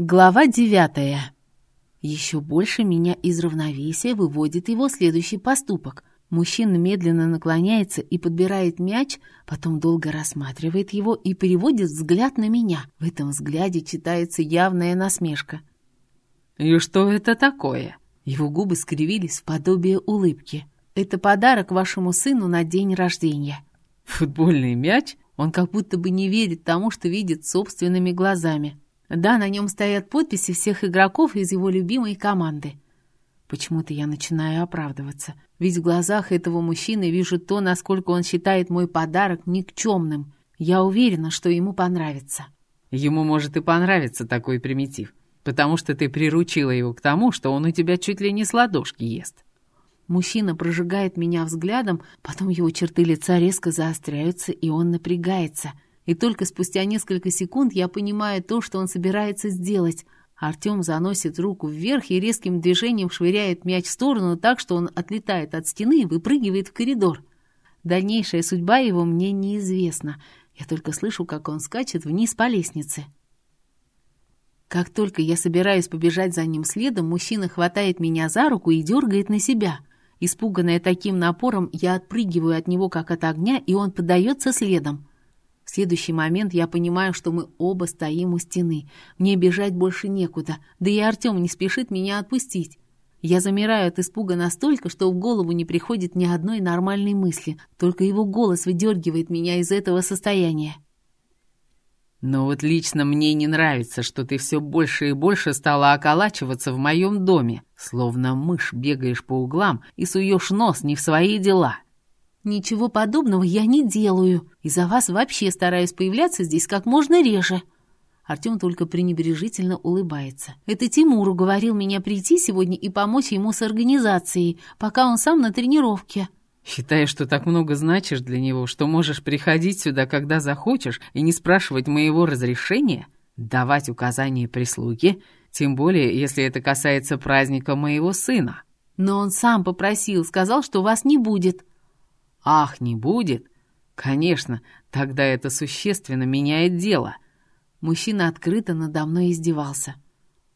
Глава девятая. Еще больше меня из равновесия выводит его следующий поступок. Мужчина медленно наклоняется и подбирает мяч, потом долго рассматривает его и переводит взгляд на меня. В этом взгляде читается явная насмешка. «И что это такое?» Его губы скривились в подобие улыбки. «Это подарок вашему сыну на день рождения». «Футбольный мяч?» Он как будто бы не верит тому, что видит собственными глазами. Да, на нем стоят подписи всех игроков из его любимой команды. Почему-то я начинаю оправдываться. Ведь в глазах этого мужчины вижу то, насколько он считает мой подарок никчемным. Я уверена, что ему понравится. Ему может и понравиться такой примитив, потому что ты приручила его к тому, что он у тебя чуть ли не с ладошки ест. Мужчина прожигает меня взглядом, потом его черты лица резко заостряются, и он напрягается — и только спустя несколько секунд я понимаю то, что он собирается сделать. Артем заносит руку вверх и резким движением швыряет мяч в сторону так, что он отлетает от стены и выпрыгивает в коридор. Дальнейшая судьба его мне неизвестна. Я только слышу, как он скачет вниз по лестнице. Как только я собираюсь побежать за ним следом, мужчина хватает меня за руку и дергает на себя. Испуганная таким напором, я отпрыгиваю от него, как от огня, и он подается следом. В следующий момент я понимаю, что мы оба стоим у стены. Мне бежать больше некуда, да и Артем не спешит меня отпустить. Я замираю от испуга настолько, что в голову не приходит ни одной нормальной мысли, только его голос выдергивает меня из этого состояния. «Но вот лично мне не нравится, что ты все больше и больше стала околачиваться в моем доме, словно мышь бегаешь по углам и суешь нос не в свои дела». «Ничего подобного я не делаю. Из-за вас вообще стараюсь появляться здесь как можно реже». Артем только пренебрежительно улыбается. «Это Тимур уговорил меня прийти сегодня и помочь ему с организацией, пока он сам на тренировке». «Считаешь, что так много значишь для него, что можешь приходить сюда, когда захочешь, и не спрашивать моего разрешения? Давать указания прислуге? Тем более, если это касается праздника моего сына». «Но он сам попросил, сказал, что вас не будет». Ах, не будет? Конечно, тогда это существенно меняет дело. Мужчина открыто надо мной издевался.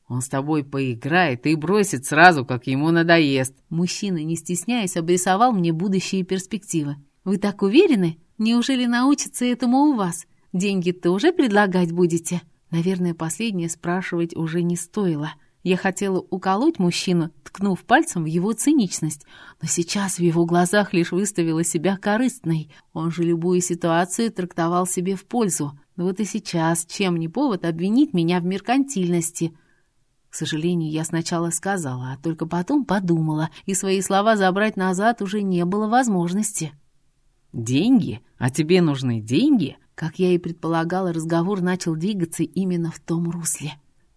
Он с тобой поиграет и бросит сразу, как ему надоест. Мужчина, не стесняясь, обрисовал мне будущие перспективы. Вы так уверены? Неужели научится этому у вас? Деньги тоже предлагать будете? Наверное, последнее спрашивать уже не стоило. Я хотела уколоть мужчину, ткнув пальцем в его циничность, но сейчас в его глазах лишь выставила себя корыстной. Он же любую ситуацию трактовал себе в пользу. Но вот и сейчас чем не повод обвинить меня в меркантильности. К сожалению, я сначала сказала, а только потом подумала, и свои слова забрать назад уже не было возможности. «Деньги? А тебе нужны деньги?» Как я и предполагала, разговор начал двигаться именно в том русле.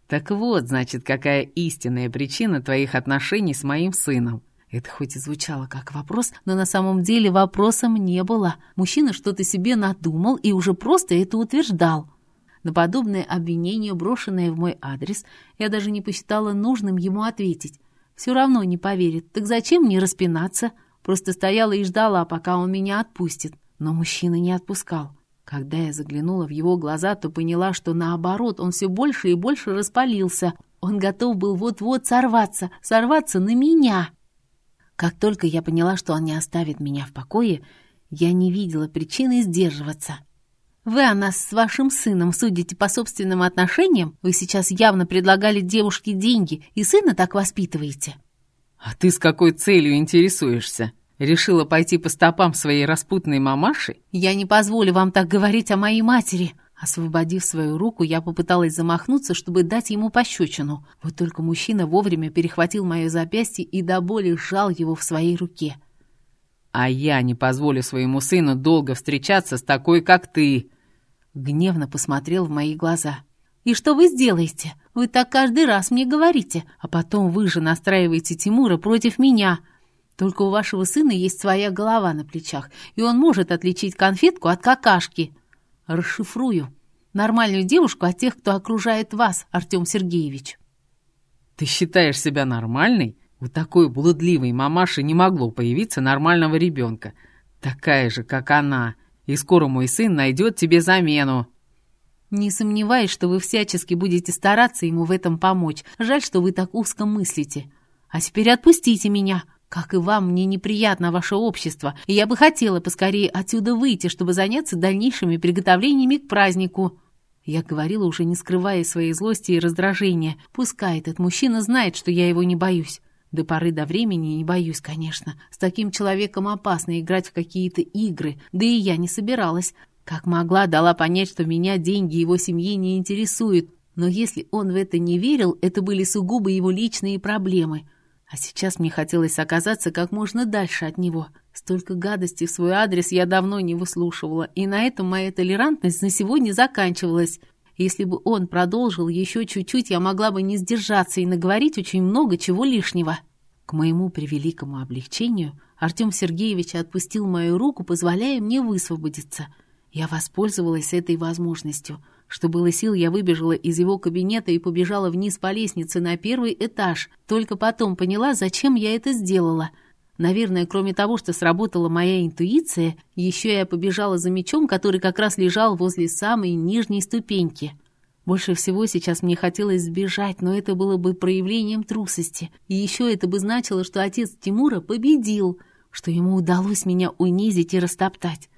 Так вот, значит, какая истинная причина твоих отношений с моим сыном. Это хоть и звучало как вопрос, но на самом деле вопросом не было. Мужчина что-то себе надумал и уже просто это утверждал. На подобное обвинение, брошенное в мой адрес, я даже не посчитала нужным ему ответить. Все равно не поверит. Так зачем мне распинаться? Просто стояла и ждала, пока он меня отпустит. Но мужчина не отпускал. Когда я заглянула в его глаза, то поняла, что наоборот, он все больше и больше распалился. Он готов был вот-вот сорваться, сорваться на меня. Как только я поняла, что он не оставит меня в покое, я не видела причины сдерживаться. «Вы о нас с вашим сыном судите по собственным отношениям? Вы сейчас явно предлагали девушке деньги, и сына так воспитываете». «А ты с какой целью интересуешься?» Решила пойти по стопам своей распутной мамаши? Я не позволю вам так говорить о моей матери. Освободив свою руку, я попыталась замахнуться, чтобы дать ему пощечину. Вот только мужчина вовремя перехватил мое запястье и до боли сжал его в своей руке. «А я не позволю своему сыну долго встречаться с такой, как ты!» Гневно посмотрел в мои глаза. «И что вы сделаете? Вы так каждый раз мне говорите, а потом вы же настраиваете Тимура против меня!» Только у вашего сына есть своя голова на плечах, и он может отличить конфетку от какашки. Расшифрую. Нормальную девушку от тех, кто окружает вас, Артем Сергеевич. Ты считаешь себя нормальной? У такой блудливой мамаши не могло появиться нормального ребенка. Такая же, как она. И скоро мой сын найдет тебе замену. Не сомневаюсь, что вы всячески будете стараться ему в этом помочь. Жаль, что вы так узко мыслите. А теперь отпустите меня. Как и вам, мне неприятно ваше общество, и я бы хотела поскорее отсюда выйти, чтобы заняться дальнейшими приготовлениями к празднику». Я говорила, уже не скрывая своей злости и раздражения. Пускай этот мужчина знает, что я его не боюсь. До поры до времени не боюсь, конечно. С таким человеком опасно играть в какие-то игры, да и я не собиралась. Как могла, дала понять, что меня деньги его семьи не интересуют. Но если он в это не верил, это были сугубо его личные проблемы. А сейчас мне хотелось оказаться как можно дальше от него. Столько гадостей в свой адрес я давно не выслушивала, и на этом моя толерантность на сегодня заканчивалась. Если бы он продолжил еще чуть-чуть, я могла бы не сдержаться и наговорить очень много чего лишнего. К моему превеликому облегчению Артем Сергеевич отпустил мою руку, позволяя мне высвободиться. Я воспользовалась этой возможностью — что было сил, я выбежала из его кабинета и побежала вниз по лестнице на первый этаж. Только потом поняла, зачем я это сделала. Наверное, кроме того, что сработала моя интуиция, еще я побежала за мечом, который как раз лежал возле самой нижней ступеньки. Больше всего сейчас мне хотелось сбежать, но это было бы проявлением трусости. И еще это бы значило, что отец Тимура победил, что ему удалось меня унизить и растоптать.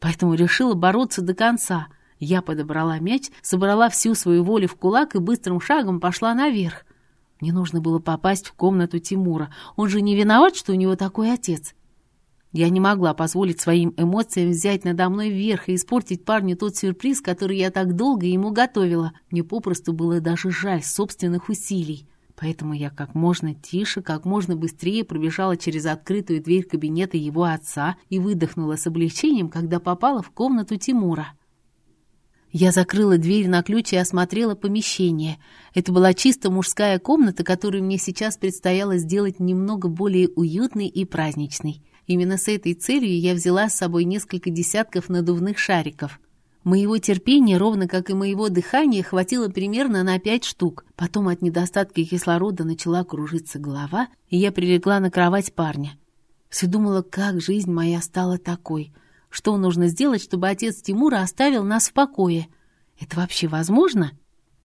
Поэтому решила бороться до конца — я подобрала мяч, собрала всю свою волю в кулак и быстрым шагом пошла наверх. Мне нужно было попасть в комнату Тимура. Он же не виноват, что у него такой отец. Я не могла позволить своим эмоциям взять надо мной вверх и испортить парню тот сюрприз, который я так долго ему готовила. Мне попросту было даже жаль собственных усилий. Поэтому я как можно тише, как можно быстрее пробежала через открытую дверь кабинета его отца и выдохнула с облегчением, когда попала в комнату Тимура. Я закрыла дверь на ключ и осмотрела помещение. Это была чисто мужская комната, которую мне сейчас предстояло сделать немного более уютной и праздничной. Именно с этой целью я взяла с собой несколько десятков надувных шариков. Моего терпения, ровно как и моего дыхания, хватило примерно на пять штук. Потом от недостатка кислорода начала кружиться голова, и я прилегла на кровать парня. Все думала, как жизнь моя стала такой — что нужно сделать, чтобы отец Тимура оставил нас в покое? Это вообще возможно?